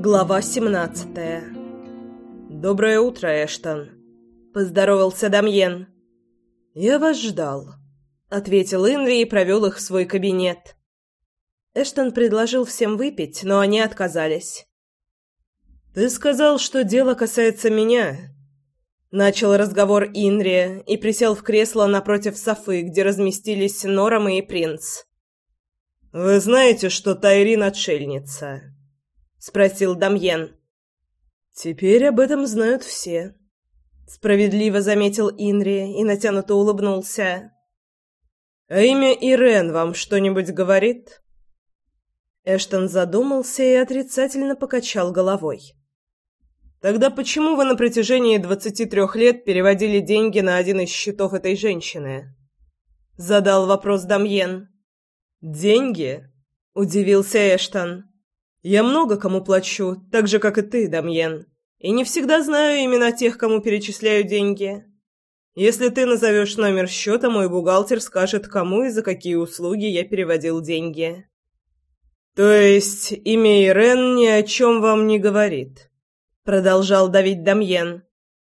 Глава 17 «Доброе утро, Эштон», — поздоровался Дамьен. «Я вас ждал», — ответил Инри и провел их в свой кабинет. Эштон предложил всем выпить, но они отказались. «Ты сказал, что дело касается меня», — начал разговор Инри и присел в кресло напротив Софы, где разместились Норам и Принц. «Вы знаете, что Тайрин отшельница?» — спросил Дамьен. «Теперь об этом знают все», — справедливо заметил Инри и натянуто улыбнулся. «А имя Ирен вам что-нибудь говорит?» Эштон задумался и отрицательно покачал головой. «Тогда почему вы на протяжении двадцати трех лет переводили деньги на один из счетов этой женщины?» Задал вопрос Дамьен. «Деньги?» – удивился Эштон. «Я много кому плачу, так же, как и ты, Дамьен, и не всегда знаю имена тех, кому перечисляю деньги. Если ты назовешь номер счета, мой бухгалтер скажет, кому и за какие услуги я переводил деньги». «То есть имя Ирен ни о чем вам не говорит?» – продолжал давить Дамьен.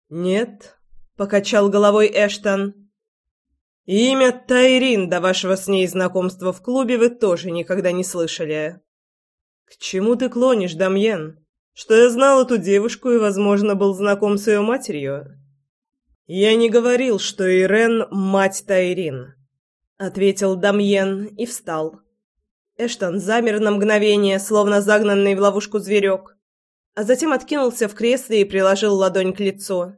«Нет», – покачал головой Эштон. Имя Тайрин до вашего с ней знакомства в клубе вы тоже никогда не слышали. К чему ты клонишь, Дамьен? Что я знал эту девушку и, возможно, был знаком с ее матерью? Я не говорил, что Ирен – мать Тайрин, ответил Дамьен и встал. Эштон замер на мгновение, словно загнанный в ловушку зверек, а затем откинулся в кресле и приложил ладонь к лицу.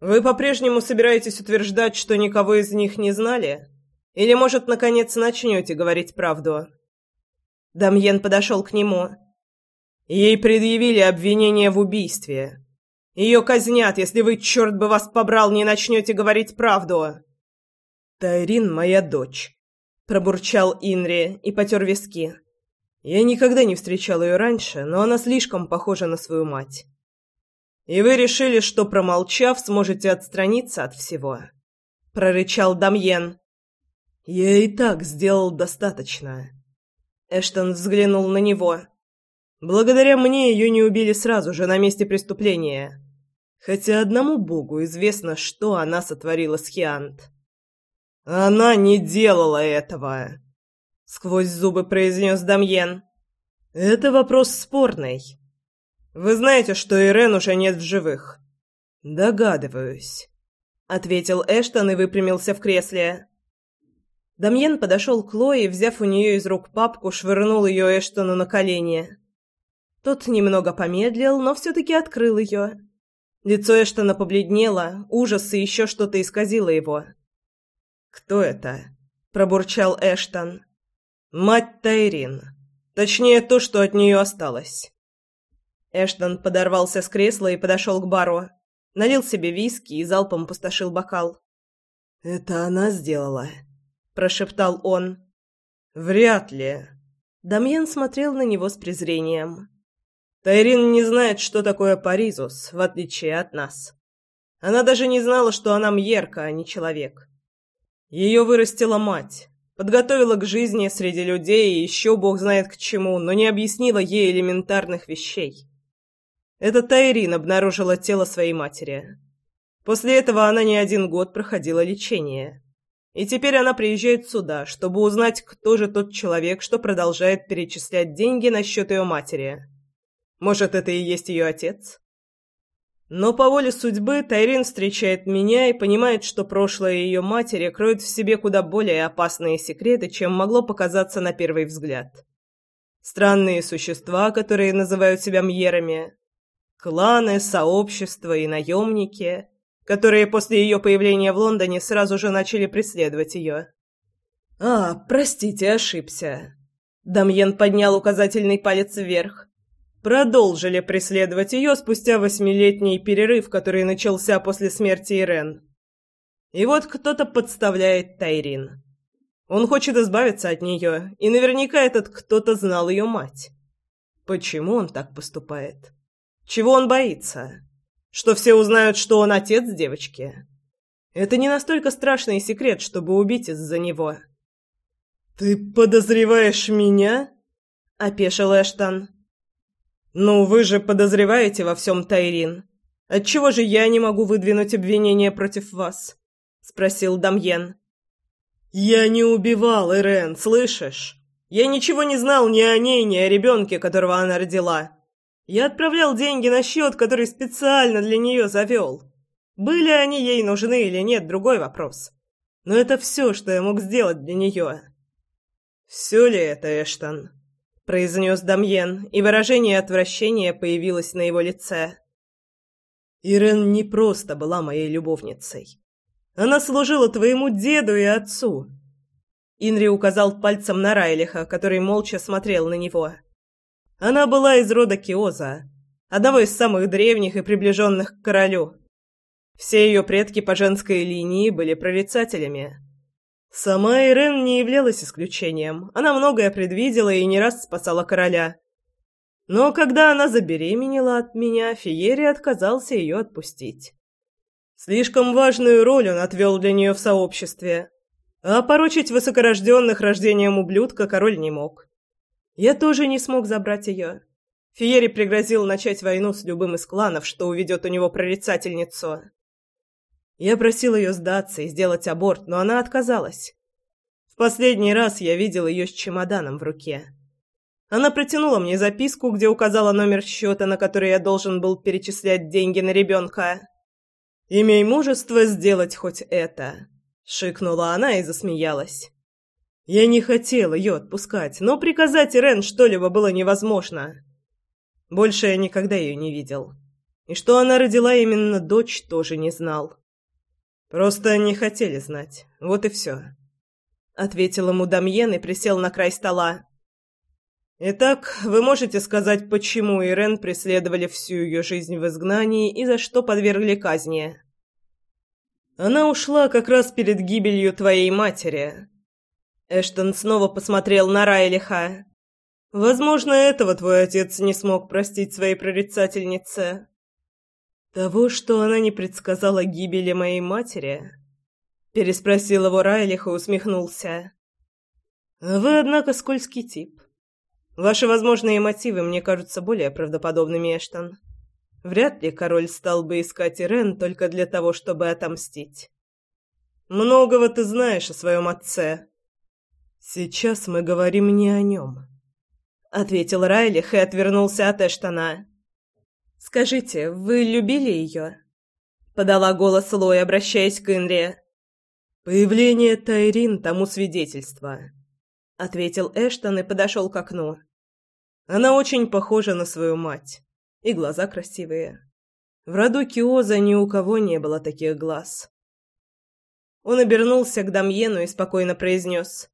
Вы по-прежнему собираетесь утверждать, что никого из них не знали? Или, может, наконец начнете говорить правду?» Дамьен подошел к нему. «Ей предъявили обвинение в убийстве. Ее казнят, если вы, черт бы вас побрал, не начнете говорить правду!» «Тайрин моя дочь», — пробурчал Инри и потер виски. «Я никогда не встречал ее раньше, но она слишком похожа на свою мать». «И вы решили, что, промолчав, сможете отстраниться от всего?» — прорычал Дамьен. «Я и так сделал достаточно». Эштон взглянул на него. «Благодаря мне ее не убили сразу же на месте преступления. Хотя одному богу известно, что она сотворила с Хиант». «Она не делала этого!» — сквозь зубы произнес Дамьен. «Это вопрос спорный. Вы знаете, что Ирен уже нет в живых?» «Догадываюсь», — ответил Эштон и выпрямился в кресле. Дамьен подошел к Лое взяв у нее из рук папку, швырнул ее Эштону на колени. Тот немного помедлил, но все-таки открыл ее. Лицо Эштона побледнело, ужас и еще что-то исказило его. «Кто это?» – пробурчал Эштон. «Мать Тайрин. Точнее, то, что от нее осталось». Эштон подорвался с кресла и подошел к бару. Налил себе виски и залпом пустошил бокал. «Это она сделала», — прошептал он. «Вряд ли». Дамьен смотрел на него с презрением. «Тайрин не знает, что такое Паризус, в отличие от нас. Она даже не знала, что она Мьерка, а не человек. Ее вырастила мать, подготовила к жизни среди людей и еще бог знает к чему, но не объяснила ей элементарных вещей. Это Тайрин обнаружила тело своей матери. После этого она не один год проходила лечение. И теперь она приезжает сюда, чтобы узнать, кто же тот человек, что продолжает перечислять деньги на счет ее матери. Может, это и есть ее отец? Но по воле судьбы Тайрин встречает меня и понимает, что прошлое ее матери кроет в себе куда более опасные секреты, чем могло показаться на первый взгляд. Странные существа, которые называют себя мьерами, Кланы, сообщества и наемники, которые после ее появления в Лондоне сразу же начали преследовать ее. «А, простите, ошибся». Дамьен поднял указательный палец вверх. Продолжили преследовать ее спустя восьмилетний перерыв, который начался после смерти Ирен. И вот кто-то подставляет Тайрин. Он хочет избавиться от нее, и наверняка этот кто-то знал ее мать. Почему он так поступает? Чего он боится? Что все узнают, что он отец девочки? Это не настолько страшный секрет, чтобы убить из-за него. «Ты подозреваешь меня?» — опешил Эштон. «Ну, вы же подозреваете во всем Тайрин. Отчего же я не могу выдвинуть обвинение против вас?» — спросил Дамьен. «Я не убивал Ирен, слышишь? Я ничего не знал ни о ней, ни о ребенке, которого она родила. Я отправлял деньги на счет, который специально для нее завел. Были они ей нужны или нет, другой вопрос. Но это все, что я мог сделать для нее». «Все ли это, Эштон?» — произнес Дамьен, и выражение отвращения появилось на его лице. «Ирен не просто была моей любовницей. Она служила твоему деду и отцу». Инри указал пальцем на Райлиха, который молча смотрел на него. «Она была из рода Киоза, одного из самых древних и приближенных к королю. Все ее предки по женской линии были прорицателями». Сама Ирен не являлась исключением. Она многое предвидела и не раз спасала короля. Но когда она забеременела от меня, Фиери отказался ее отпустить. Слишком важную роль он отвел для нее в сообществе, а порочить высокорожденных рождением ублюдка король не мог. Я тоже не смог забрать ее. Фиери пригрозил начать войну с любым из кланов, что уведет у него прорицательницу. Я просил ее сдаться и сделать аборт, но она отказалась. В последний раз я видел ее с чемоданом в руке. Она протянула мне записку, где указала номер счета, на который я должен был перечислять деньги на ребенка. «Имей мужество сделать хоть это», — шикнула она и засмеялась. Я не хотел ее отпускать, но приказать Ирен что-либо было невозможно. Больше я никогда ее не видел. И что она родила именно дочь, тоже не знал. Просто не хотели знать. Вот и все. Ответил ему Дамьен и присел на край стола. Итак, вы можете сказать, почему Ирен преследовали всю ее жизнь в изгнании и за что подвергли казни? Она ушла как раз перед гибелью твоей матери. Эштон снова посмотрел на Райлиха. Возможно, этого твой отец не смог простить своей прорицательнице. «Того, что она не предсказала гибели моей матери?» Переспросил его Райлих и усмехнулся. «Вы, однако, скользкий тип. Ваши возможные мотивы мне кажутся более правдоподобными, Эштон. Вряд ли король стал бы искать Ирен только для того, чтобы отомстить. Многого ты знаешь о своем отце. Сейчас мы говорим не о нем», — ответил Райлих и отвернулся от Эштона. «Скажите, вы любили ее?» — подала голос Лой, обращаясь к Инре. «Появление Тайрин тому свидетельство», — ответил Эштон и подошел к окну. «Она очень похожа на свою мать, и глаза красивые. В роду Киоза ни у кого не было таких глаз». Он обернулся к Дамьену и спокойно произнес.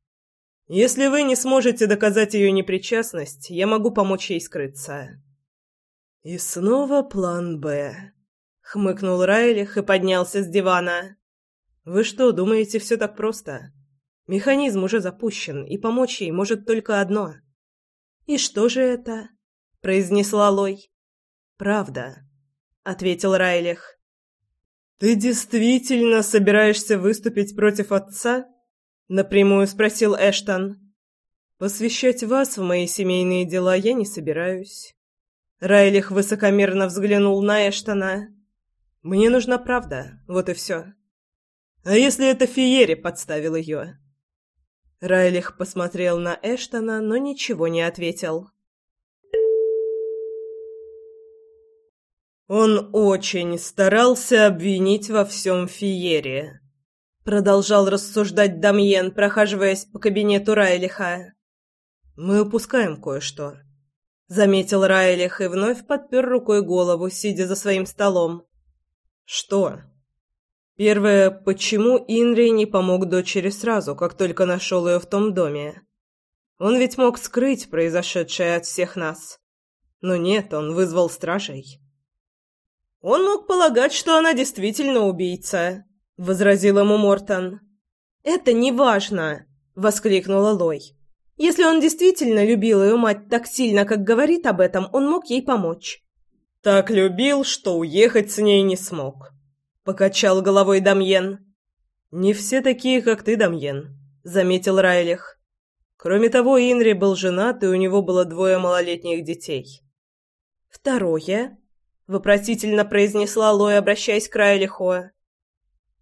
«Если вы не сможете доказать ее непричастность, я могу помочь ей скрыться». «И снова план «Б», — хмыкнул Райлих и поднялся с дивана. «Вы что, думаете, все так просто? Механизм уже запущен, и помочь ей может только одно». «И что же это?» — произнесла Лой. «Правда», — ответил Райлих. «Ты действительно собираешься выступить против отца?» — напрямую спросил Эштон. «Посвящать вас в мои семейные дела я не собираюсь». Райлих высокомерно взглянул на Эштона. «Мне нужна правда, вот и все. А если это Фиери подставил ее?» Райлих посмотрел на Эштона, но ничего не ответил. «Он очень старался обвинить во всем Фиере», — продолжал рассуждать Дамьен, прохаживаясь по кабинету Райлиха. «Мы упускаем кое-что. — заметил Райлих и вновь подпер рукой голову, сидя за своим столом. «Что?» «Первое, почему Инри не помог дочери сразу, как только нашел ее в том доме? Он ведь мог скрыть произошедшее от всех нас. Но нет, он вызвал стражей». «Он мог полагать, что она действительно убийца», — возразил ему Мортон. «Это не важно», — воскликнула Лой. Если он действительно любил ее мать так сильно, как говорит об этом, он мог ей помочь. «Так любил, что уехать с ней не смог», — покачал головой Дамьен. «Не все такие, как ты, Дамьен», — заметил Райлих. Кроме того, Инри был женат, и у него было двое малолетних детей. Второе, вопросительно произнесла Лоя, обращаясь к Райлиху.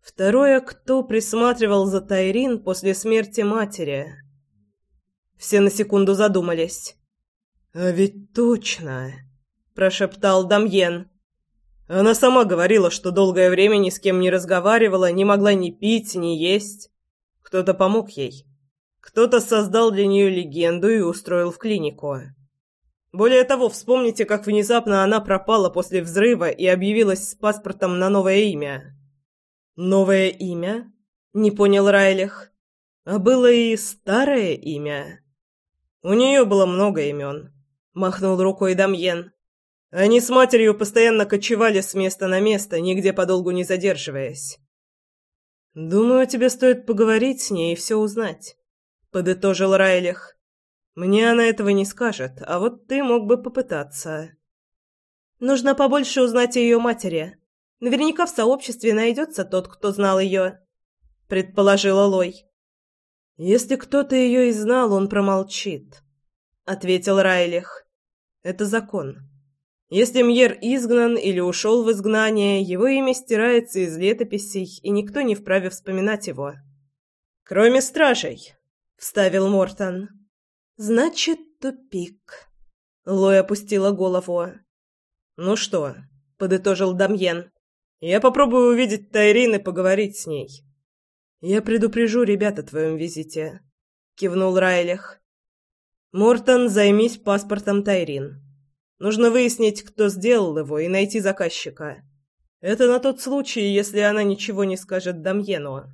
Второе, кто присматривал за Тайрин после смерти матери. Все на секунду задумались. «А ведь точно!» – прошептал Дамьен. Она сама говорила, что долгое время ни с кем не разговаривала, не могла ни пить, ни есть. Кто-то помог ей. Кто-то создал для нее легенду и устроил в клинику. Более того, вспомните, как внезапно она пропала после взрыва и объявилась с паспортом на новое имя. «Новое имя?» — не понял Райлих. «А было и старое имя?» «У нее было много имен», — махнул рукой Дамьен. «Они с матерью постоянно кочевали с места на место, нигде подолгу не задерживаясь». «Думаю, тебе стоит поговорить с ней и все узнать», — подытожил Райлих. «Мне она этого не скажет, а вот ты мог бы попытаться». «Нужно побольше узнать о ее матери», Наверняка в сообществе найдется тот, кто знал ее», — предположила Лой. «Если кто-то ее и знал, он промолчит», — ответил Райлих. «Это закон. Если Мьер изгнан или ушел в изгнание, его имя стирается из летописей, и никто не вправе вспоминать его». «Кроме стражей», — вставил Мортон. «Значит, тупик». Лой опустила голову. «Ну что?» — подытожил Дамьен. Я попробую увидеть Тайрин и поговорить с ней. Я предупрежу ребят о твоем визите, кивнул Райлих. Мортон, займись паспортом Тайрин. Нужно выяснить, кто сделал его, и найти заказчика. Это на тот случай, если она ничего не скажет Дамьену.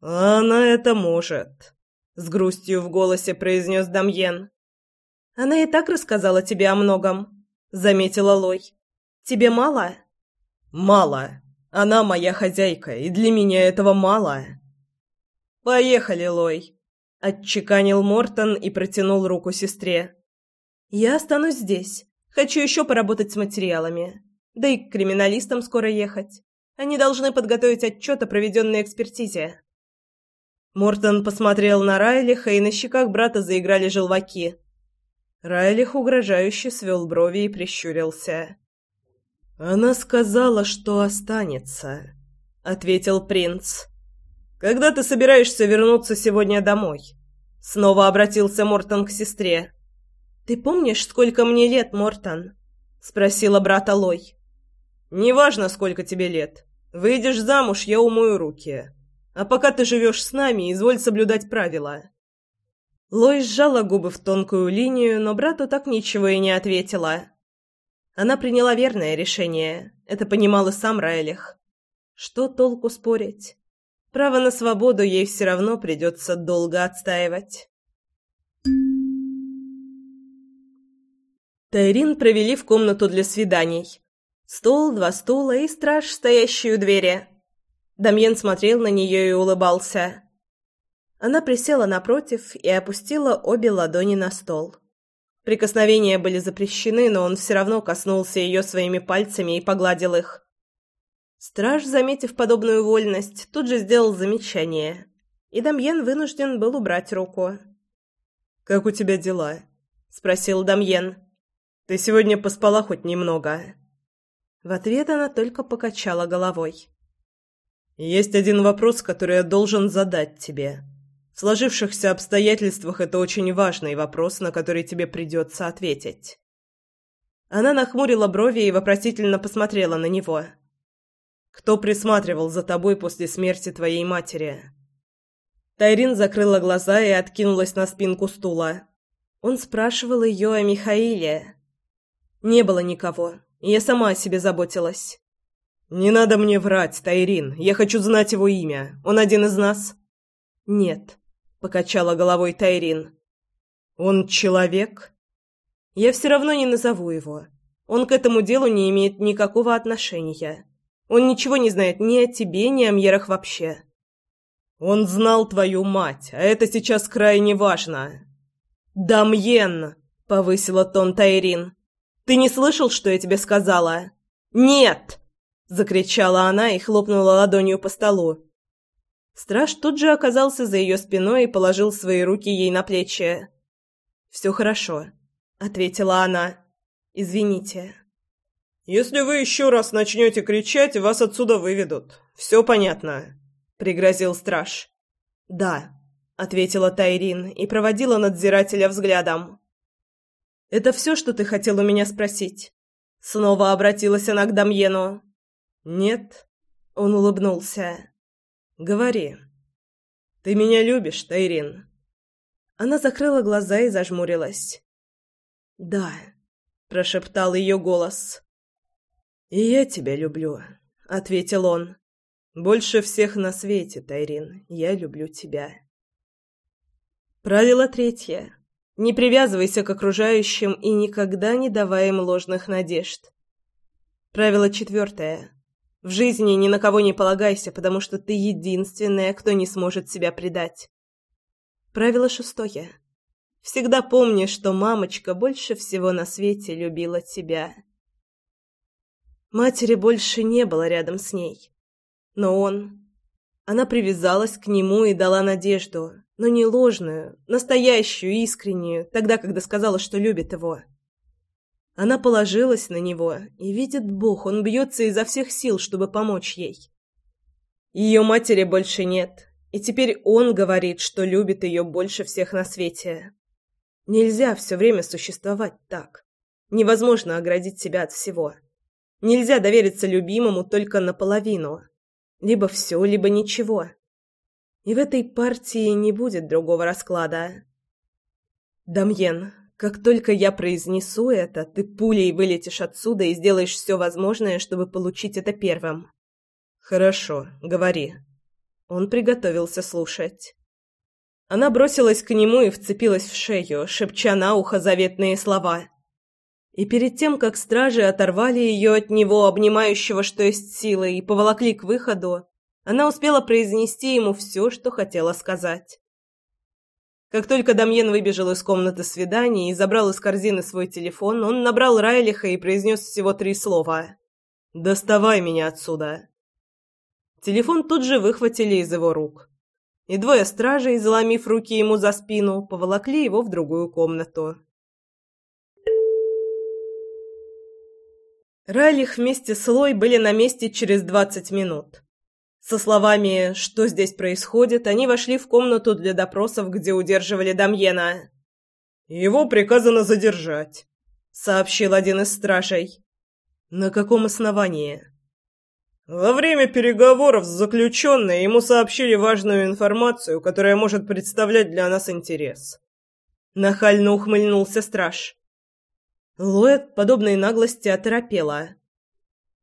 Она это может, с грустью в голосе произнес Дамьен. Она и так рассказала тебе о многом, заметила Лой. Тебе мало? Мало. Она моя хозяйка, и для меня этого мало. Поехали, Лой, отчеканил Мортон и протянул руку сестре. Я останусь здесь. Хочу еще поработать с материалами. Да и к криминалистам скоро ехать. Они должны подготовить отчет о проведенной экспертизе. Мортон посмотрел на Райлиха, и на щеках брата заиграли желваки. Райлих угрожающе свел брови и прищурился. «Она сказала, что останется», — ответил принц. «Когда ты собираешься вернуться сегодня домой?» Снова обратился Мортон к сестре. «Ты помнишь, сколько мне лет, Мортон?» — спросила брата Лой. «Неважно, сколько тебе лет. Выйдешь замуж, я умою руки. А пока ты живешь с нами, изволь соблюдать правила». Лой сжала губы в тонкую линию, но брату так ничего и не ответила. Она приняла верное решение. Это понимал и сам Райлих. Что толку спорить? Право на свободу ей все равно придется долго отстаивать. Тайрин провели в комнату для свиданий. Стол, два стула и страж, стоящий у двери. Дамьен смотрел на нее и улыбался. Она присела напротив и опустила обе ладони на стол. Прикосновения были запрещены, но он все равно коснулся ее своими пальцами и погладил их. Страж, заметив подобную вольность, тут же сделал замечание, и Дамьен вынужден был убрать руку. «Как у тебя дела?» — спросил Дамьен. «Ты сегодня поспала хоть немного?» В ответ она только покачала головой. «Есть один вопрос, который я должен задать тебе», в сложившихся обстоятельствах это очень важный вопрос, на который тебе придется ответить. Она нахмурила брови и вопросительно посмотрела на него. «Кто присматривал за тобой после смерти твоей матери?» Тайрин закрыла глаза и откинулась на спинку стула. Он спрашивал ее о Михаиле. «Не было никого. Я сама о себе заботилась». «Не надо мне врать, Тайрин. Я хочу знать его имя. Он один из нас?» «Нет покачала головой Тайрин. Он человек? Я все равно не назову его. Он к этому делу не имеет никакого отношения. Он ничего не знает ни о тебе, ни о Мьерах вообще. Он знал твою мать, а это сейчас крайне важно. Дамьен, повысила тон Тайрин. Ты не слышал, что я тебе сказала? Нет, закричала она и хлопнула ладонью по столу. Страж тут же оказался за ее спиной и положил свои руки ей на плечи. «Все хорошо», — ответила она. Извините». «Если вы еще раз начнете кричать, вас отсюда выведут. Все понятно», — пригрозил страж. «Да», — ответила Тайрин и проводила надзирателя взглядом. «Это все, что ты хотел у меня спросить?» Снова обратилась она к Дамьену. «Нет», — он улыбнулся. «Говори. Ты меня любишь, Тайрин?» Она закрыла глаза и зажмурилась. «Да», — прошептал ее голос. «И я тебя люблю», — ответил он. «Больше всех на свете, Тайрин, я люблю тебя». Правило третье. Не привязывайся к окружающим и никогда не давай им ложных надежд. Правило четвертое. В жизни ни на кого не полагайся, потому что ты единственная, кто не сможет себя предать. Правило шестое. Всегда помни, что мамочка больше всего на свете любила тебя. Матери больше не было рядом с ней. Но он... Она привязалась к нему и дала надежду, но не ложную, настоящую, искреннюю, тогда, когда сказала, что любит его. Она положилась на него, и видит Бог, он бьется изо всех сил, чтобы помочь ей. Ее матери больше нет, и теперь он говорит, что любит ее больше всех на свете. Нельзя все время существовать так. Невозможно оградить себя от всего. Нельзя довериться любимому только наполовину. Либо все, либо ничего. И в этой партии не будет другого расклада. Дамьен, как только я произнесу это, ты пулей вылетишь отсюда и сделаешь все возможное, чтобы получить это первым. Хорошо, говори. Он приготовился слушать. Она бросилась к нему и вцепилась в шею, шепча на ухо заветные слова. И перед тем, как стражи оторвали ее от него, обнимающего что есть силы, и поволокли к выходу, она успела произнести ему все, что хотела сказать. Как только Дамьен выбежал из комнаты свидания и забрал из корзины свой телефон, он набрал Райлиха и произнес всего три слова. «Доставай меня отсюда!» Телефон тут же выхватили из его рук. И двое стражей, заломив руки ему за спину, поволокли его в другую комнату. Райлих вместе с Лой были на месте через двадцать минут. Со словами «Что здесь происходит?» они вошли в комнату для допросов, где удерживали Дамьена. «Его приказано задержать», — сообщил один из стражей. «На каком основании?» «Во время переговоров с заключенной ему сообщили важную информацию, которая может представлять для нас интерес». Нахально ухмыльнулся страж. Лоэт подобной наглости оторопела.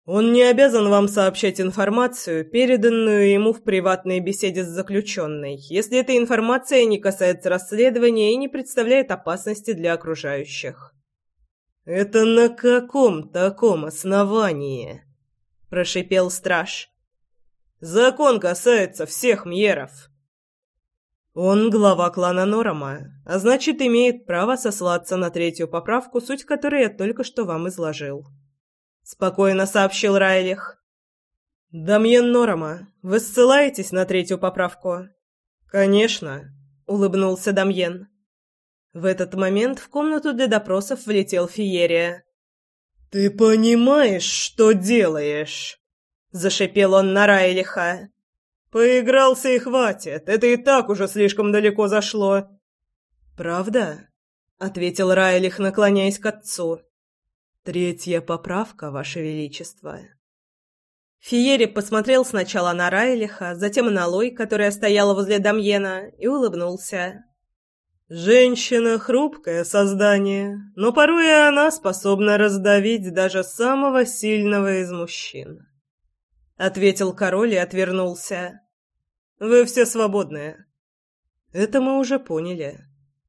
«Он не обязан вам сообщать информацию, переданную ему в приватной беседе с заключенной, если эта информация не касается расследования и не представляет опасности для окружающих». «Это на каком таком основании?» – прошипел страж. «Закон касается всех мьеров». Он глава клана Норома, а значит, имеет право сослаться на третью поправку, суть которой я только что вам изложил. Спокойно сообщил Райлих. «Дамьен Норома, вы ссылаетесь на третью поправку?» «Конечно», — улыбнулся Дамьен. В этот момент в комнату для допросов влетел Фиерия. «Ты понимаешь, что делаешь?» — зашипел он на Райлиха. Поигрался и хватит. Это и так уже слишком далеко зашло. Правда? ответил Райлих, наклоняясь к отцу. Третья поправка, ваше величество. Фиери посмотрел сначала на Райлиха, затем на Лой, которая стояла возле Дамьена, и улыбнулся. Женщина хрупкое создание, но порой она способна раздавить даже самого сильного из мужчин. Ответил король и отвернулся. Вы все свободны. Это мы уже поняли,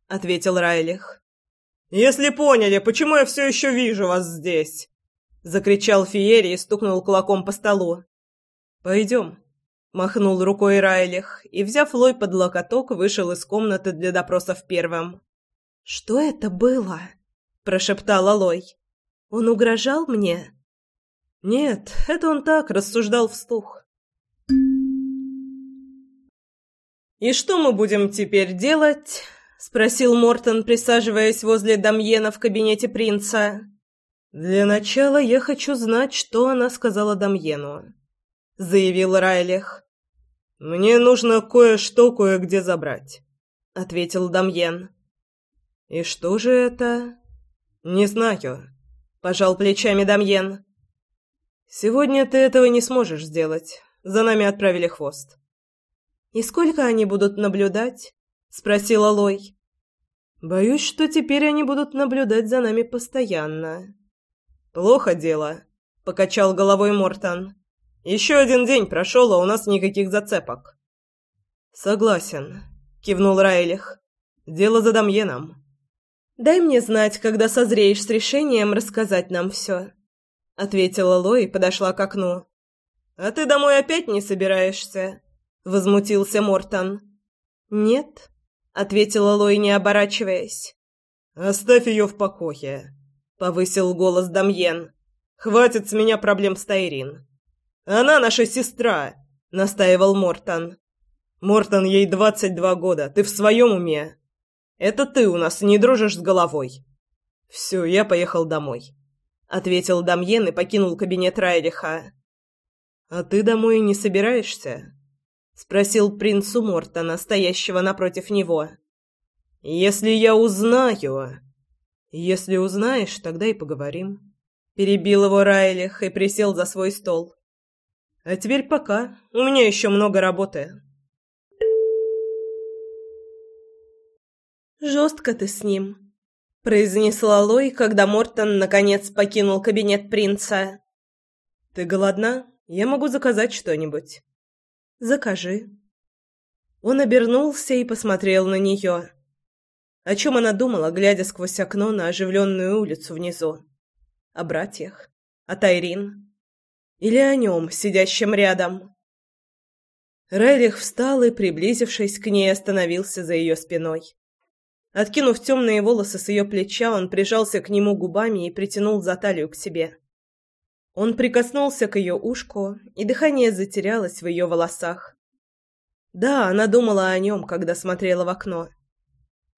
ответил Райлих. Если поняли, почему я все еще вижу вас здесь? закричал Фиери и стукнул кулаком по столу. Пойдем, махнул рукой Райлих и, взяв Лой под локоток, вышел из комнаты для допросов первым. Что это было? прошептала Лой. Он угрожал мне? Нет, это он так рассуждал вслух. «И что мы будем теперь делать?» — спросил Мортон, присаживаясь возле Дамьена в кабинете принца. «Для начала я хочу знать, что она сказала Дамьену», — заявил Райлих. «Мне нужно кое-что кое-где забрать», — ответил Дамьен. «И что же это?» «Не знаю», — пожал плечами Дамьен. «Сегодня ты этого не сможешь сделать. За нами отправили хвост». «И сколько они будут наблюдать?» — спросила Лой. «Боюсь, что теперь они будут наблюдать за нами постоянно». «Плохо дело», — покачал головой Мортон. «Еще один день прошел, а у нас никаких зацепок». «Согласен», — кивнул Райлих. «Дело за Дамьеном». «Дай мне знать, когда созреешь с решением рассказать нам все», — ответила Ло и подошла к окну. «А ты домой опять не собираешься?» — возмутился Мортон. «Нет», — ответила Лой, не оборачиваясь. «Оставь ее в покое», — повысил голос Дамьен. «Хватит с меня проблем с Тайрин». «Она наша сестра», — настаивал Мортон. «Мортон, ей двадцать два года. Ты в своем уме?» «Это ты у нас не дружишь с головой». «Все, я поехал домой», — ответил Дамьен и покинул кабинет Райлиха. «А ты домой не собираешься?» — спросил принц у Мортона, стоящего напротив него. «Если я узнаю...» «Если узнаешь, тогда и поговорим». Перебил его Райлих и присел за свой стол. «А теперь пока. У меня еще много работы». «Жестко ты с ним», — произнесла Лой, когда Мортон наконец покинул кабинет принца. «Ты голодна? Я могу заказать что-нибудь». «Закажи». Он обернулся и посмотрел на нее. О чем она думала, глядя сквозь окно на оживленную улицу внизу? О братьях? О Тайрин? Или о нем, сидящем рядом? Райлих встал и, приблизившись к ней, остановился за ее спиной. Откинув темные волосы с ее плеча, он прижался к нему губами и притянул за талию к себе. Он прикоснулся к ее ушку, и дыхание затерялось в ее волосах. Да, она думала о нем, когда смотрела в окно.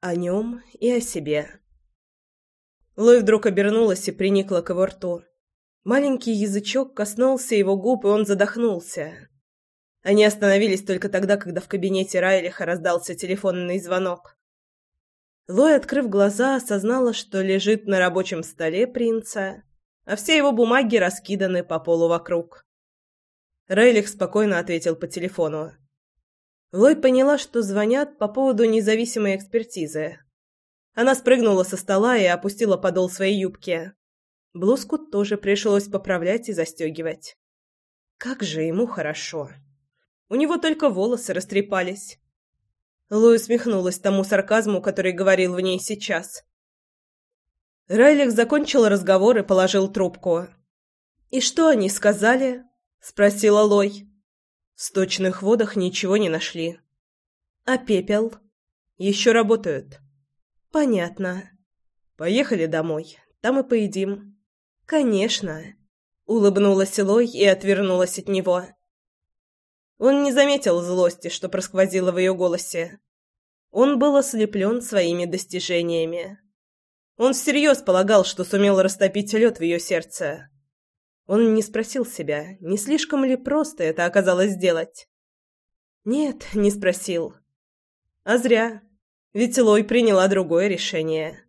О нем и о себе. Лой вдруг обернулась и приникла к его рту. Маленький язычок коснулся его губ, и он задохнулся. Они остановились только тогда, когда в кабинете Райлиха раздался телефонный звонок. Лой, открыв глаза, осознала, что лежит на рабочем столе принца, а все его бумаги раскиданы по полу вокруг. Рейлих спокойно ответил по телефону. Лой поняла, что звонят по поводу независимой экспертизы. Она спрыгнула со стола и опустила подол своей юбки. Блузку тоже пришлось поправлять и застегивать. Как же ему хорошо. У него только волосы растрепались. Лой усмехнулась тому сарказму, который говорил в ней сейчас. Райлих закончил разговор и положил трубку. «И что они сказали?» — спросила Лой. В сточных водах ничего не нашли. А пепел? Еще работают. Понятно. Поехали домой. Там и поедим. Конечно. Улыбнулась Лой и отвернулась от него. Он не заметил злости, что просквозило в ее голосе. Он был ослеплен своими достижениями. Он всерьез полагал, что сумел растопить лед в ее сердце. Он не спросил себя, не слишком ли просто это оказалось сделать. Нет, не спросил. А зря, ведь Лой приняла другое решение.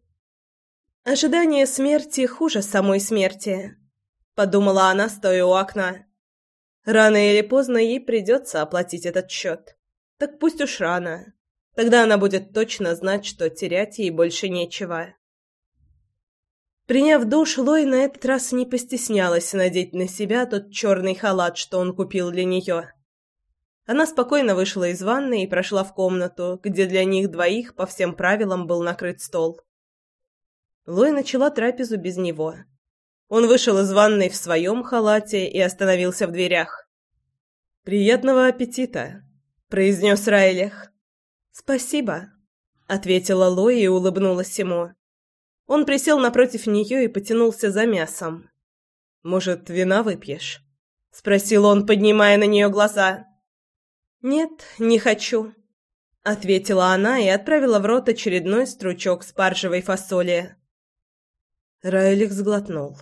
«Ожидание смерти хуже самой смерти», — подумала она, стоя у окна. «Рано или поздно ей придется оплатить этот счет. Так пусть уж рано. Тогда она будет точно знать, что терять ей больше нечего». Приняв душ, Лой на этот раз не постеснялась надеть на себя тот черный халат, что он купил для нее. Она спокойно вышла из ванной и прошла в комнату, где для них двоих по всем правилам был накрыт стол. Лой начала трапезу без него. Он вышел из ванной в своем халате и остановился в дверях. «Приятного аппетита!» — произнес Райлих. «Спасибо», — ответила Лой и улыбнулась ему. Он присел напротив нее и потянулся за мясом. «Может, вина выпьешь?» — спросил он, поднимая на нее глаза. «Нет, не хочу», — ответила она и отправила в рот очередной стручок спаржевой фасоли. Райлих сглотнул.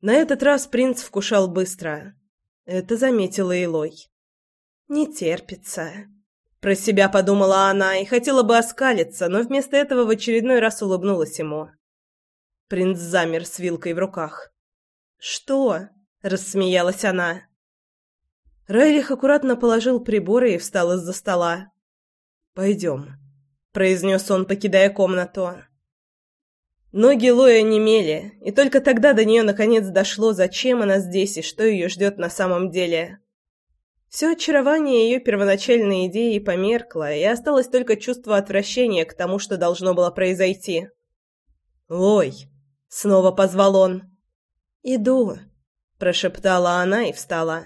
На этот раз принц вкушал быстро. Это заметила Илой. «Не терпится». Про себя подумала она и хотела бы оскалиться, но вместо этого в очередной раз улыбнулась ему. Принц замер с вилкой в руках. «Что?» – рассмеялась она. Райлих аккуратно положил приборы и встал из-за стола. «Пойдем», – произнес он, покидая комнату. Ноги Лоя немели, и только тогда до нее наконец дошло, зачем она здесь и что ее ждет на самом деле. Все очарование ее первоначальной идеи померкло, и осталось только чувство отвращения к тому, что должно было произойти. «Лой!» — снова позвал он. «Иду», — прошептала она и встала.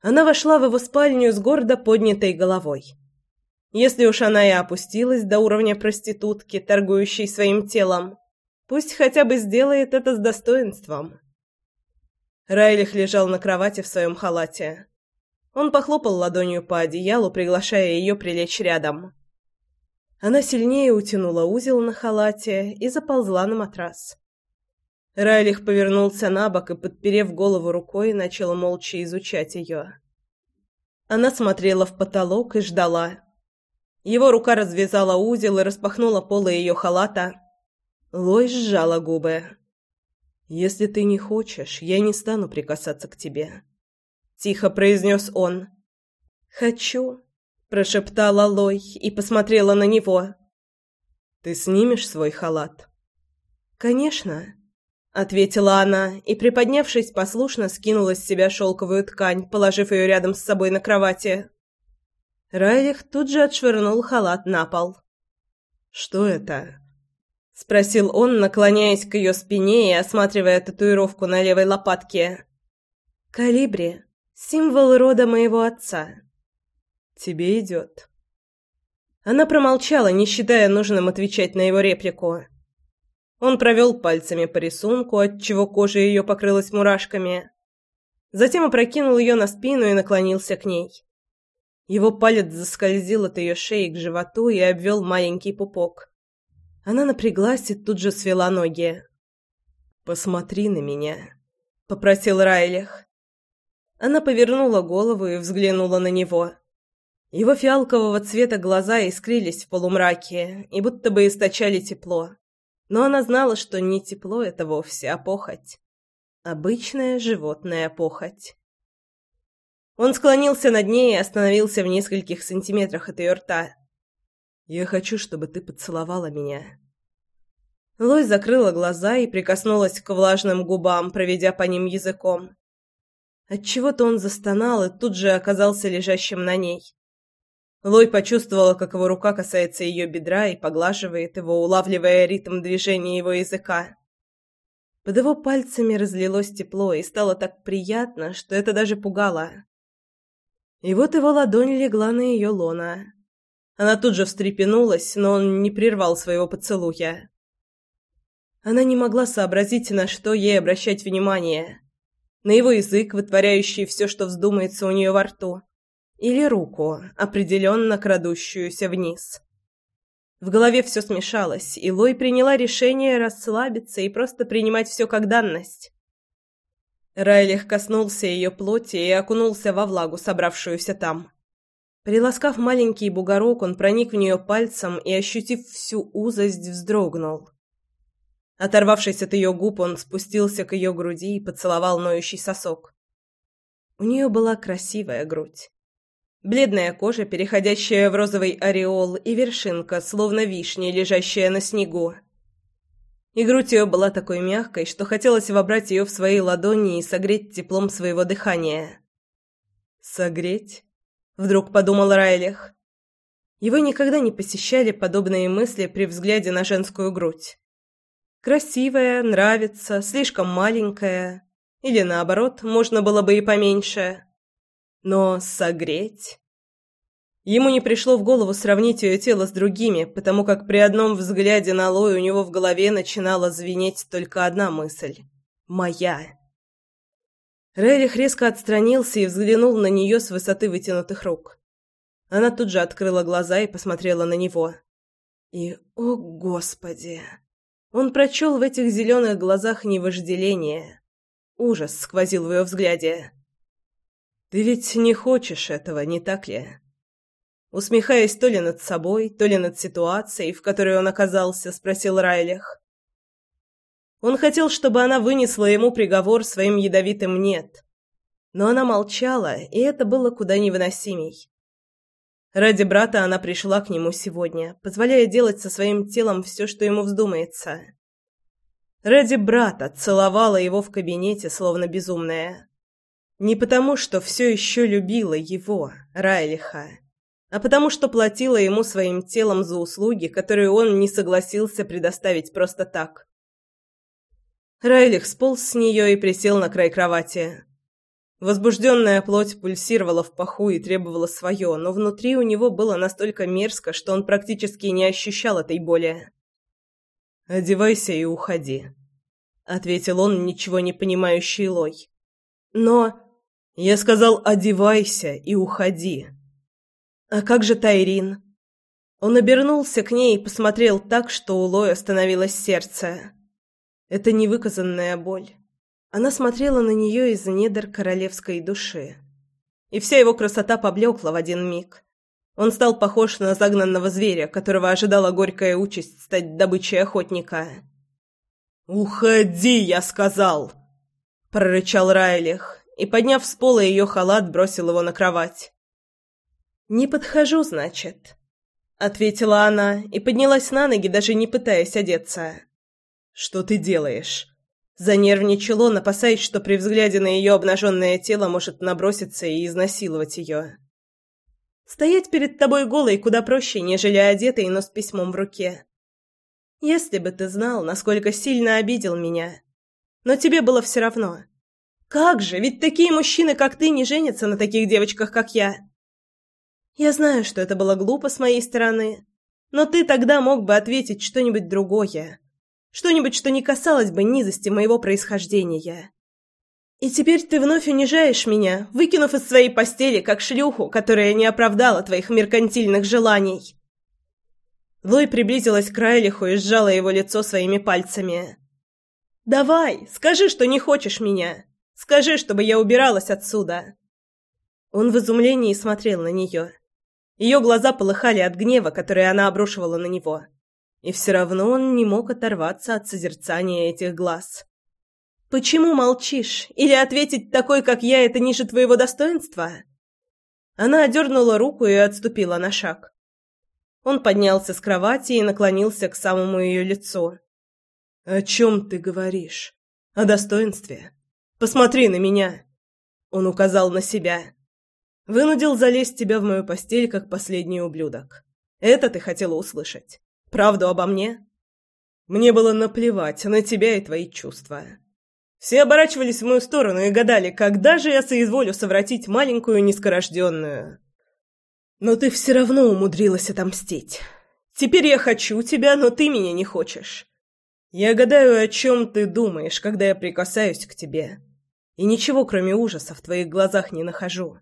Она вошла в его спальню с гордо поднятой головой. Если уж она и опустилась до уровня проститутки, торгующей своим телом, пусть хотя бы сделает это с достоинством. Райлих лежал на кровати в своем халате. Он похлопал ладонью по одеялу, приглашая ее прилечь рядом. Она сильнее утянула узел на халате и заползла на матрас. Райлих повернулся на бок и, подперев голову рукой, начал молча изучать ее. Она смотрела в потолок и ждала. Его рука развязала узел и распахнула полы ее халата. Лой сжала губы. «Если ты не хочешь, я не стану прикасаться к тебе», тихо произнес он. «Хочу», – прошептала Лой и посмотрела на него. «Ты снимешь свой халат?» «Конечно», – ответила она и, приподнявшись, послушно скинула с себя шелковую ткань, положив ее рядом с собой на кровати. Райлих тут же отшвырнул халат на пол. «Что это?» – спросил он, наклоняясь к ее спине и осматривая татуировку на левой лопатке. «Калибри», Символ рода моего отца. Тебе идет. Она промолчала, не считая нужным отвечать на его реплику. Он провел пальцами по рисунку, отчего кожа ее покрылась мурашками. Затем опрокинул ее на спину и наклонился к ней. Его палец заскользил от ее шеи к животу и обвел маленький пупок. Она напряглась и тут же свела ноги. «Посмотри на меня», — попросил Райлих. Она повернула голову и взглянула на него. Его фиалкового цвета глаза искрились в полумраке и будто бы источали тепло. Но она знала, что не тепло это вовсе, а похоть. Обычная животная похоть. Он склонился над ней и остановился в нескольких сантиметрах от ее рта. «Я хочу, чтобы ты поцеловала меня». Лой закрыла глаза и прикоснулась к влажным губам, проведя по ним языком. Отчего-то он застонал и тут же оказался лежащим на ней. Лой почувствовала, как его рука касается ее бедра и поглаживает его, улавливая ритм движения его языка. Под его пальцами разлилось тепло и стало так приятно, что это даже пугало. И вот его ладонь легла на ее лона. Она тут же встрепенулась, но он не прервал своего поцелуя. Она не могла сообразить, на что ей обращать внимание на его язык, вытворяющий все, что вздумается у нее во рту, или руку, определенно крадущуюся вниз. В голове все смешалось, и Лой приняла решение расслабиться и просто принимать все как данность. Райлих коснулся ее плоти и окунулся во влагу, собравшуюся там. Приласкав маленький бугорок, он проник в нее пальцем и, ощутив всю узость, вздрогнул. Оторвавшись от ее губ, он спустился к ее груди и поцеловал ноющий сосок. У нее была красивая грудь. Бледная кожа, переходящая в розовый ореол, и вершинка, словно вишня, лежащая на снегу. И грудь ее была такой мягкой, что хотелось вобрать ее в свои ладони и согреть теплом своего дыхания. «Согреть?» — вдруг подумал Райлих. Его никогда не посещали подобные мысли при взгляде на женскую грудь. Красивая, нравится, слишком маленькая. Или наоборот, можно было бы и поменьше. Но согреть... Ему не пришло в голову сравнить ее тело с другими, потому как при одном взгляде на Лой у него в голове начинала звенеть только одна мысль — «Моя». Рерих резко отстранился и взглянул на нее с высоты вытянутых рук. Она тут же открыла глаза и посмотрела на него. И, о господи, Он прочел в этих зеленых глазах не вожделение. Ужас сквозил в ее взгляде. «Ты ведь не хочешь этого, не так ли?» Усмехаясь то ли над собой, то ли над ситуацией, в которой он оказался, спросил Райлих. Он хотел, чтобы она вынесла ему приговор своим ядовитым «нет». Но она молчала, и это было куда невыносимей. Ради брата она пришла к нему сегодня, позволяя делать со своим телом все, что ему вздумается. Ради брата целовала его в кабинете, словно безумная. Не потому, что все еще любила его, Райлиха, а потому, что платила ему своим телом за услуги, которые он не согласился предоставить просто так. Райлих сполз с нее и присел на край кровати. Возбужденная плоть пульсировала в паху и требовала свое, но внутри у него было настолько мерзко, что он практически не ощущал этой боли. «Одевайся и уходи», — ответил он, ничего не понимающий Лой. «Но...» «Я сказал, одевайся и уходи». «А как же Тайрин?» Он обернулся к ней и посмотрел так, что у Лоя остановилось сердце. Это невыказанная боль. Она смотрела на нее из недр королевской души. И вся его красота поблекла в один миг. Он стал похож на загнанного зверя, которого ожидала горькая участь стать добычей охотника. «Уходи, я сказал!» – прорычал Райлих и, подняв с пола ее халат, бросил его на кровать. «Не подхожу, значит», — ответила она и поднялась на ноги, даже не пытаясь одеться. «Что ты делаешь?» Занервничал он, опасаясь, что при взгляде на ее обнаженное тело может наброситься и изнасиловать ее. «Стоять перед тобой голой куда проще, нежели одетой, но с письмом в руке. Если бы ты знал, насколько сильно обидел меня. Но тебе было все равно. Как же, ведь такие мужчины, как ты, не женятся на таких девочках, как я. Я знаю, что это было глупо с моей стороны, но ты тогда мог бы ответить что-нибудь другое. Что-нибудь, что не касалось бы низости моего происхождения. И теперь ты вновь унижаешь меня, выкинув из своей постели, как шлюху, которая не оправдала твоих меркантильных желаний. Лой приблизилась к Райлиху и сжала его лицо своими пальцами. «Давай, скажи, что не хочешь меня. Скажи, чтобы я убиралась отсюда». Он в изумлении смотрел на нее. Ее глаза полыхали от гнева, который она обрушивала на него. И все равно он не мог оторваться от созерцания этих глаз. «Почему молчишь? Или ответить такой, как я, это ниже твоего достоинства?» Она одернула руку и отступила на шаг. Он поднялся с кровати и наклонился к самому ее лицу. «О чем ты говоришь? О достоинстве? Посмотри на меня!» Он указал на себя. «Вынудил залезть тебя в мою постель, как последний ублюдок. Это ты хотела услышать?» Правду обо мне? Мне было наплевать на тебя и твои чувства. Все оборачивались в мою сторону и гадали, когда же я соизволю совратить маленькую низкорожденную. Но ты все равно умудрилась отомстить. Теперь я хочу тебя, но ты меня не хочешь. Я гадаю, о чем ты думаешь, когда я прикасаюсь к тебе. И ничего, кроме ужаса, в твоих глазах не нахожу.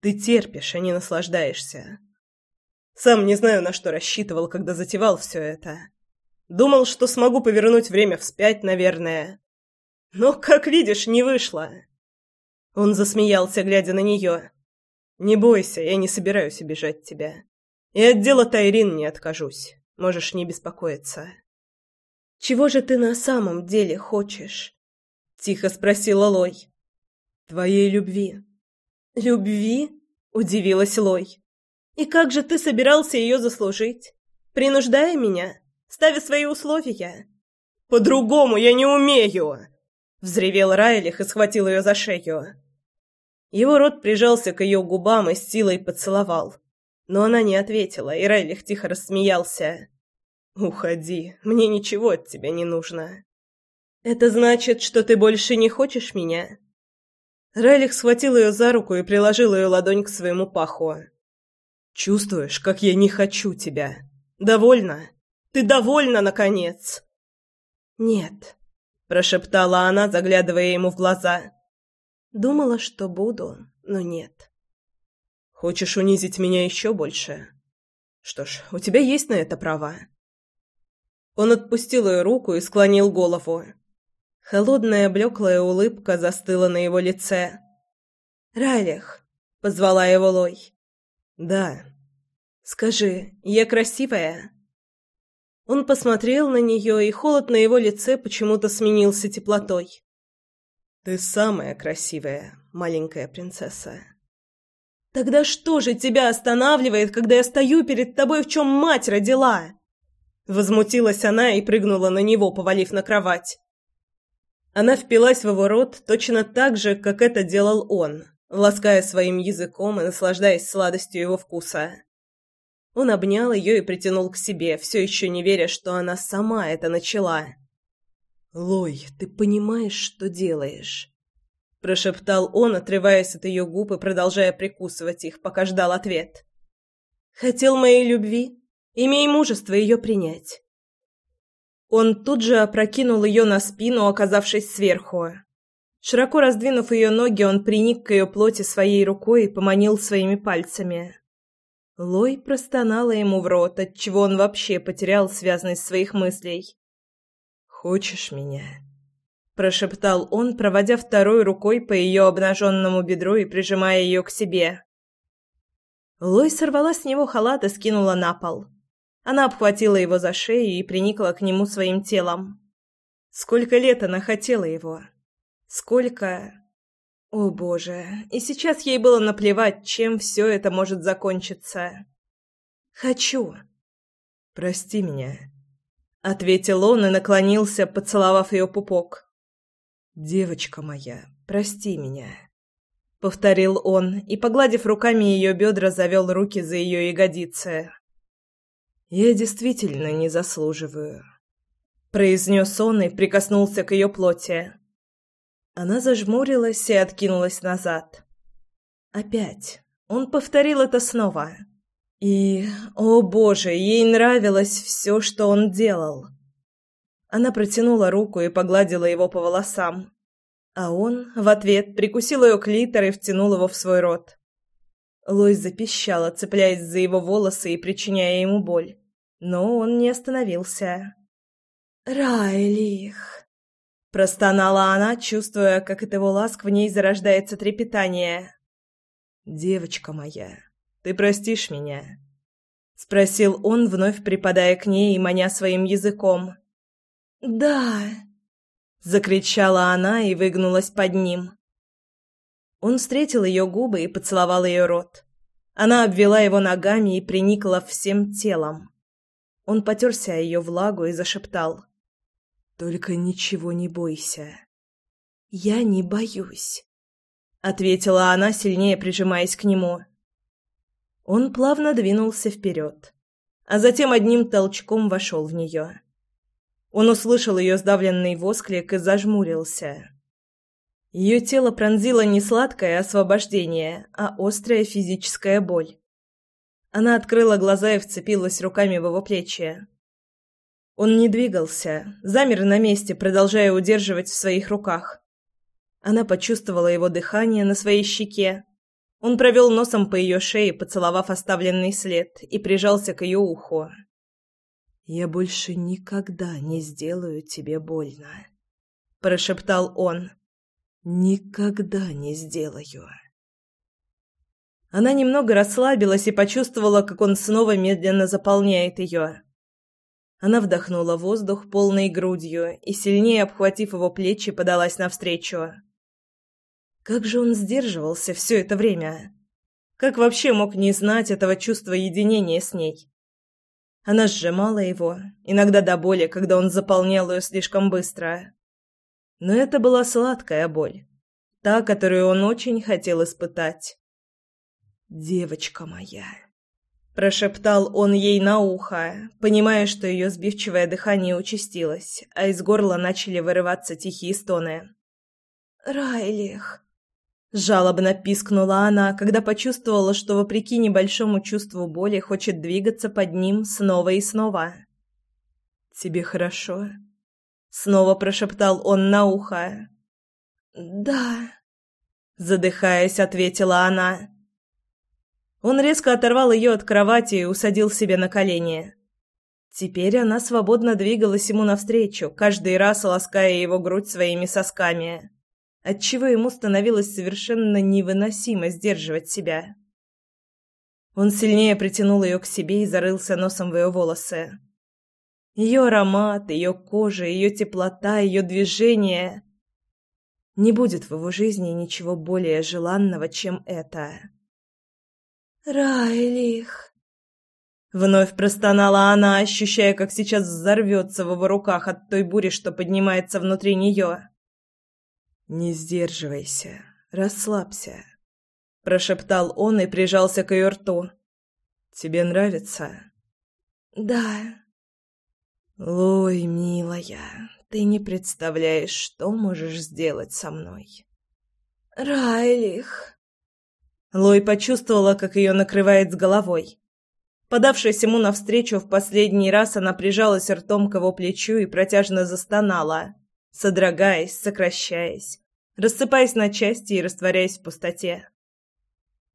Ты терпишь, а не наслаждаешься. Сам не знаю, на что рассчитывал, когда затевал все это. Думал, что смогу повернуть время вспять, наверное. Но, как видишь, не вышло. Он засмеялся, глядя на нее. «Не бойся, я не собираюсь обижать тебя. И от дела Тайрин не откажусь. Можешь не беспокоиться». «Чего же ты на самом деле хочешь?» — тихо спросила Лой. «Твоей любви». «Любви?» — удивилась Лой. И как же ты собирался ее заслужить? Принуждая меня? Ставя свои условия? По-другому я не умею!» Взревел Райлих и схватил ее за шею. Его рот прижался к ее губам и с силой поцеловал. Но она не ответила, и Райлих тихо рассмеялся. «Уходи, мне ничего от тебя не нужно». «Это значит, что ты больше не хочешь меня?» Райлих схватил ее за руку и приложил ее ладонь к своему паху. Чувствуешь, как я не хочу тебя? Довольно? Ты довольна, наконец?» «Нет», — прошептала она, заглядывая ему в глаза. «Думала, что буду, но нет». «Хочешь унизить меня еще больше? Что ж, у тебя есть на это право». Он отпустил ее руку и склонил голову. Холодная блеклая улыбка застыла на его лице. «Райлих», — позвала его Лой. «Да». «Скажи, я красивая?» Он посмотрел на нее, и холод на его лице почему-то сменился теплотой. «Ты самая красивая, маленькая принцесса». «Тогда что же тебя останавливает, когда я стою перед тобой, в чем мать родила?» Возмутилась она и прыгнула на него, повалив на кровать. Она впилась в его рот точно так же, как это делал он, лаская своим языком и наслаждаясь сладостью его вкуса. Он обнял ее и притянул к себе, все еще не веря, что она сама это начала. «Лой, ты понимаешь, что делаешь?» Прошептал он, отрываясь от ее губ и продолжая прикусывать их, пока ждал ответ. «Хотел моей любви? Имей мужество ее принять». Он тут же опрокинул ее на спину, оказавшись сверху. Широко раздвинув ее ноги, он приник к ее плоти своей рукой и поманил своими пальцами. Лой простонала ему в рот, отчего он вообще потерял связность своих мыслей. «Хочешь меня?» – прошептал он, проводя второй рукой по ее обнаженному бедру и прижимая ее к себе. Лой сорвала с него халат и скинула на пол. Она обхватила его за шею и приникла к нему своим телом. Сколько лет она хотела его. Сколько... О боже, и сейчас ей было наплевать, чем все это может закончиться. «Хочу». «Прости меня», — ответил он и наклонился, поцеловав ее пупок. «Девочка моя, прости меня», — повторил он и, погладив руками ее бедра, завел руки за ее ягодицы. «Я действительно не заслуживаю», — произнес он и прикоснулся к ее плоти. Она зажмурилась и откинулась назад. Опять. Он повторил это снова. И, о боже, ей нравилось все, что он делал. Она протянула руку и погладила его по волосам. А он, в ответ, прикусил ее клитор и втянул его в свой рот. Лой запищала, цепляясь за его волосы и причиняя ему боль. Но он не остановился. «Райлих!» Простонала она, чувствуя, как от его ласк в ней зарождается трепетание. «Девочка моя, ты простишь меня?» Спросил он, вновь припадая к ней и маня своим языком. «Да!» Закричала она и выгнулась под ним. Он встретил ее губы и поцеловал ее рот. Она обвела его ногами и приникла всем телом. Он потерся о ее влагу и зашептал. Только ничего не бойся. Я не боюсь, ответила она, сильнее прижимаясь к нему. Он плавно двинулся вперед, а затем одним толчком вошел в нее. Он услышал ее сдавленный восклик и зажмурился. Ее тело пронзило не сладкое освобождение, а острая физическая боль. Она открыла глаза и вцепилась руками в его плечи. Он не двигался, замер на месте, продолжая удерживать в своих руках. Она почувствовала его дыхание на своей щеке. Он провел носом по ее шее, поцеловав оставленный след, и прижался к ее уху. «Я больше никогда не сделаю тебе больно», — прошептал он. «Никогда не сделаю». Она немного расслабилась и почувствовала, как он снова медленно заполняет ее. Она вдохнула воздух полной грудью и, сильнее обхватив его плечи, подалась навстречу. Как же он сдерживался все это время? Как вообще мог не знать этого чувства единения с ней? Она сжимала его, иногда до боли, когда он заполнял ее слишком быстро. Но это была сладкая боль, та, которую он очень хотел испытать. «Девочка моя!» Прошептал он ей на ухо, понимая, что ее сбивчивое дыхание участилось, а из горла начали вырываться тихие стоны. «Райлих!» Жалобно пискнула она, когда почувствовала, что, вопреки небольшому чувству боли, хочет двигаться под ним снова и снова. «Тебе хорошо?» Снова прошептал он на ухо. «Да», задыхаясь, ответила она. Он резко оторвал ее от кровати и усадил себе на колени. Теперь она свободно двигалась ему навстречу, каждый раз лаская его грудь своими сосками, отчего ему становилось совершенно невыносимо сдерживать себя. Он сильнее притянул ее к себе и зарылся носом в ее волосы. Ее аромат, ее кожа, ее теплота, ее движение. Не будет в его жизни ничего более желанного, чем это. «Райлих!» Вновь простонала она, ощущая, как сейчас взорвется в его руках от той бури, что поднимается внутри нее. «Не сдерживайся, расслабься», — прошептал он и прижался к ее рту. «Тебе нравится?» «Да», «Лой, милая, ты не представляешь, что можешь сделать со мной». «Райлих...» Лой почувствовала, как ее накрывает с головой. Подавшись ему навстречу в последний раз, она прижалась ртом к его плечу и протяжно застонала, содрогаясь, сокращаясь, рассыпаясь на части и растворяясь в пустоте.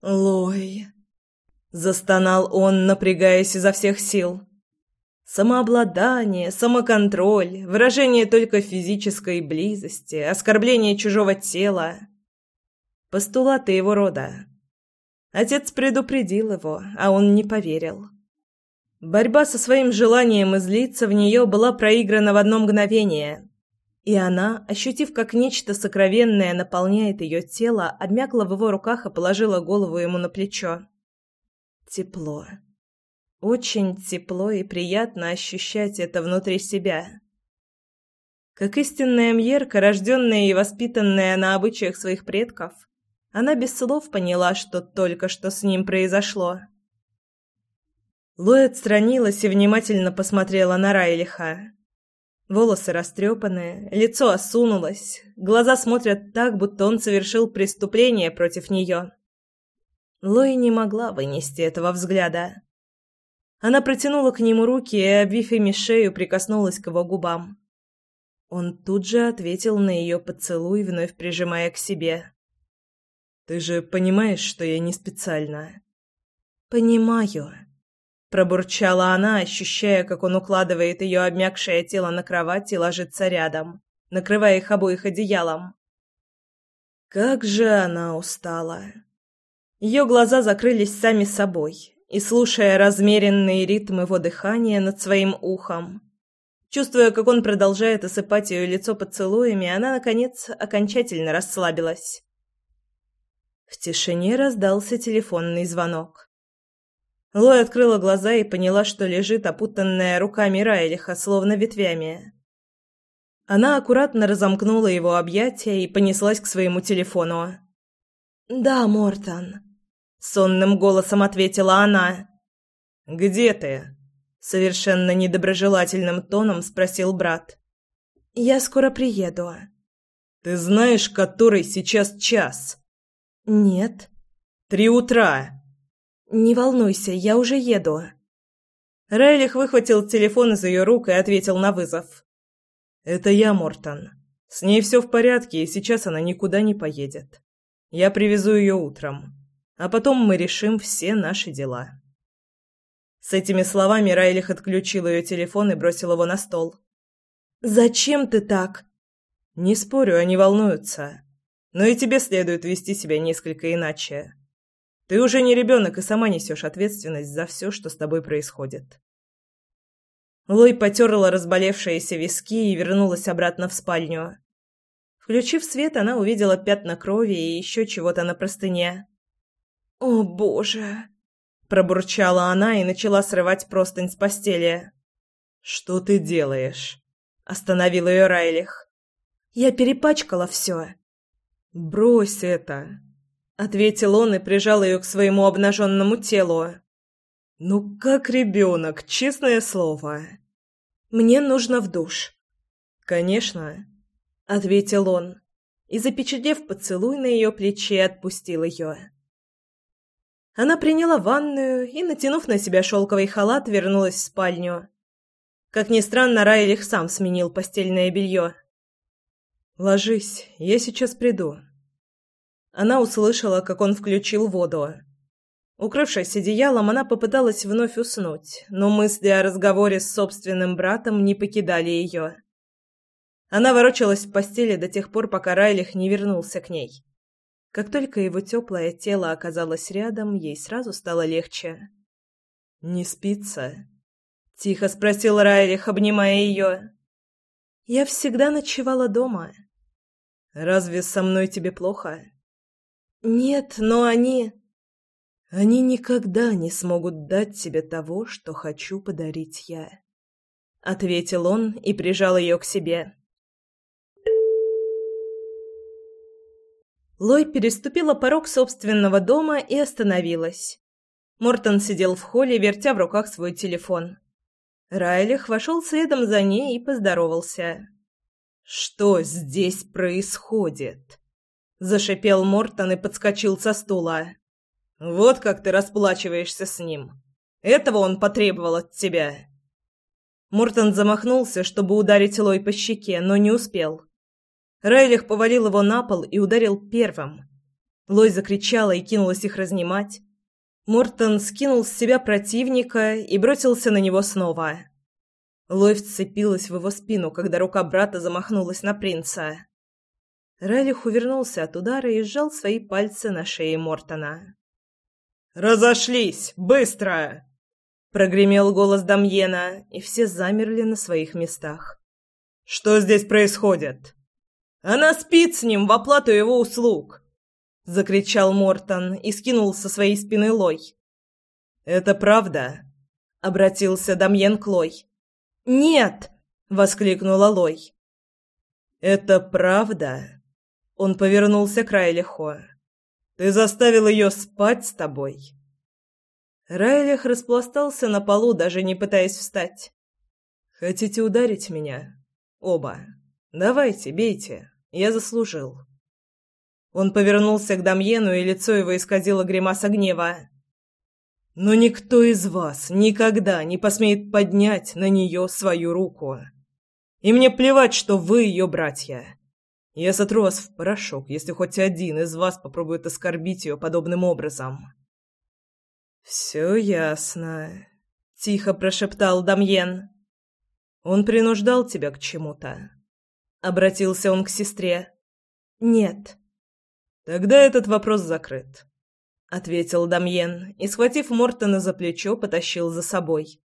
«Лой...» — застонал он, напрягаясь изо всех сил. Самообладание, самоконтроль, выражение только физической близости, оскорбление чужого тела. Постулаты его рода. Отец предупредил его, а он не поверил. Борьба со своим желанием излиться в нее была проиграна в одно мгновение. И она, ощутив, как нечто сокровенное наполняет ее тело, обмякла в его руках и положила голову ему на плечо. Тепло. Очень тепло и приятно ощущать это внутри себя. Как истинная мьерка, рожденная и воспитанная на обычаях своих предков, она без слов поняла, что только что с ним произошло. Лой отстранилась и внимательно посмотрела на Райлиха. Волосы растрепаны, лицо осунулось, глаза смотрят так, будто он совершил преступление против нее. Лой не могла вынести этого взгляда. Она протянула к нему руки и, обвив ими шею, прикоснулась к его губам. Он тут же ответил на ее поцелуй, вновь прижимая к себе. «Ты же понимаешь, что я не специально?» «Понимаю», — пробурчала она, ощущая, как он укладывает ее обмякшее тело на кровать и ложится рядом, накрывая их обоих одеялом. Как же она устала. Ее глаза закрылись сами собой, и слушая размеренные ритмы его дыхания над своим ухом. Чувствуя, как он продолжает осыпать ее лицо поцелуями, она, наконец, окончательно расслабилась. В тишине раздался телефонный звонок. Лой открыла глаза и поняла, что лежит опутанная руками Райлиха, словно ветвями. Она аккуратно разомкнула его объятия и понеслась к своему телефону. «Да, Мортон», сонным голосом ответила она. Где ты? совершенно недоброжелательным тоном спросил брат. Я скоро приеду. Ты знаешь, который сейчас час? Нет. Три утра. Не волнуйся, я уже еду. Райлих выхватил телефон из ее рук и ответил на вызов. Это я, Мортон. С ней все в порядке, и сейчас она никуда не поедет. Я привезу ее утром а потом мы решим все наши дела». С этими словами Райлих отключил ее телефон и бросил его на стол. «Зачем ты так?» «Не спорю, они волнуются. Но и тебе следует вести себя несколько иначе. Ты уже не ребенок и сама несешь ответственность за все, что с тобой происходит». Лой потерла разболевшиеся виски и вернулась обратно в спальню. Включив свет, она увидела пятна крови и еще чего-то на простыне. «О, боже!» – пробурчала она и начала срывать простынь с постели. «Что ты делаешь?» – остановил ее Райлих. «Я перепачкала все». «Брось это!» – ответил он и прижал ее к своему обнаженному телу. «Ну как ребенок, честное слово!» «Мне нужно в душ». «Конечно», — ответил он, и, запечатлев поцелуй на ее плече, отпустил ее. Она приняла ванную и, натянув на себя шелковый халат, вернулась в спальню. Как ни странно, Райлих сам сменил постельное белье. «Ложись, я сейчас приду». Она услышала, как он включил воду. Укрывшись одеялом, она попыталась вновь уснуть, но мысли о разговоре с собственным братом не покидали ее. Она ворочалась в постели до тех пор, пока Райлих не вернулся к ней. Как только его теплое тело оказалось рядом, ей сразу стало легче. «Не спится?» — тихо спросил Райлих, обнимая ее. «Я всегда ночевала дома». «Разве со мной тебе плохо?» «Нет, но они...» «Они никогда не смогут дать тебе того, что хочу подарить я», — ответил он и прижал ее к себе. Лой переступила порог собственного дома и остановилась. Мортон сидел в холле, вертя в руках свой телефон. Райлих вошел следом за ней и поздоровался. «Что здесь происходит?» Зашипел Мортон и подскочил со стула. «Вот как ты расплачиваешься с ним. Этого он потребовал от тебя». Мортон замахнулся, чтобы ударить Лой по щеке, но не успел. Райлих повалил его на пол и ударил первым. Лой закричала и кинулась их разнимать. Мортон скинул с себя противника и бросился на него снова. Лой вцепилась в его спину, когда рука брата замахнулась на принца. Райлих увернулся от удара и сжал свои пальцы на шее Мортона. «Разошлись! Быстро!» Прогремел голос Дамьена, и все замерли на своих местах. «Что здесь происходит?» Она спит с ним в оплату его услуг!» — закричал Мортон и скинул со своей спины Лой. «Это правда?» — обратился Дамьен к Лой. «Нет!» — воскликнула Лой. «Это правда?» Он повернулся к Райлиху. «Ты заставил ее спать с тобой?» Райлих распластался на полу, даже не пытаясь встать. «Хотите ударить меня? Оба?» Давайте, бейте. Я заслужил. Он повернулся к Дамьену, и лицо его исказило гримаса гнева. Но никто из вас никогда не посмеет поднять на нее свою руку. И мне плевать, что вы ее братья. Я сотру вас в порошок, если хоть один из вас попробует оскорбить ее подобным образом. «Все ясно», — тихо прошептал Дамьен. «Он принуждал тебя к чему-то. Обратился он к сестре. «Нет». «Тогда этот вопрос закрыт», — ответил Дамьен и, схватив Мортона за плечо, потащил за собой.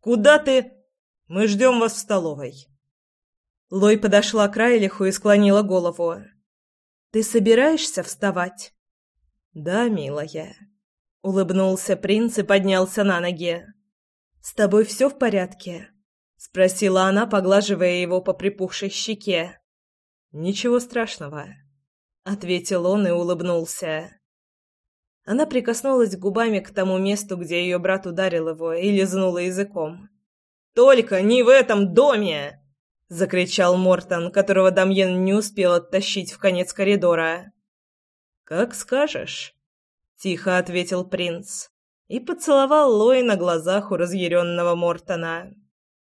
«Куда ты? Мы ждем вас в столовой». Лой подошла к Райлиху и склонила голову. «Ты собираешься вставать?» «Да, милая», — улыбнулся принц и поднялся на ноги. «С тобой все в порядке?» спросила она, поглаживая его по припухшей щеке. Ничего страшного, ответил он и улыбнулся. Она прикоснулась губами к тому месту, где ее брат ударил его, и лизнула языком. «Только не в этом доме!» — закричал Мортон, которого Дамьен не успел оттащить в конец коридора. «Как скажешь», — тихо ответил принц и поцеловал Лой на глазах у разъяренного Мортона.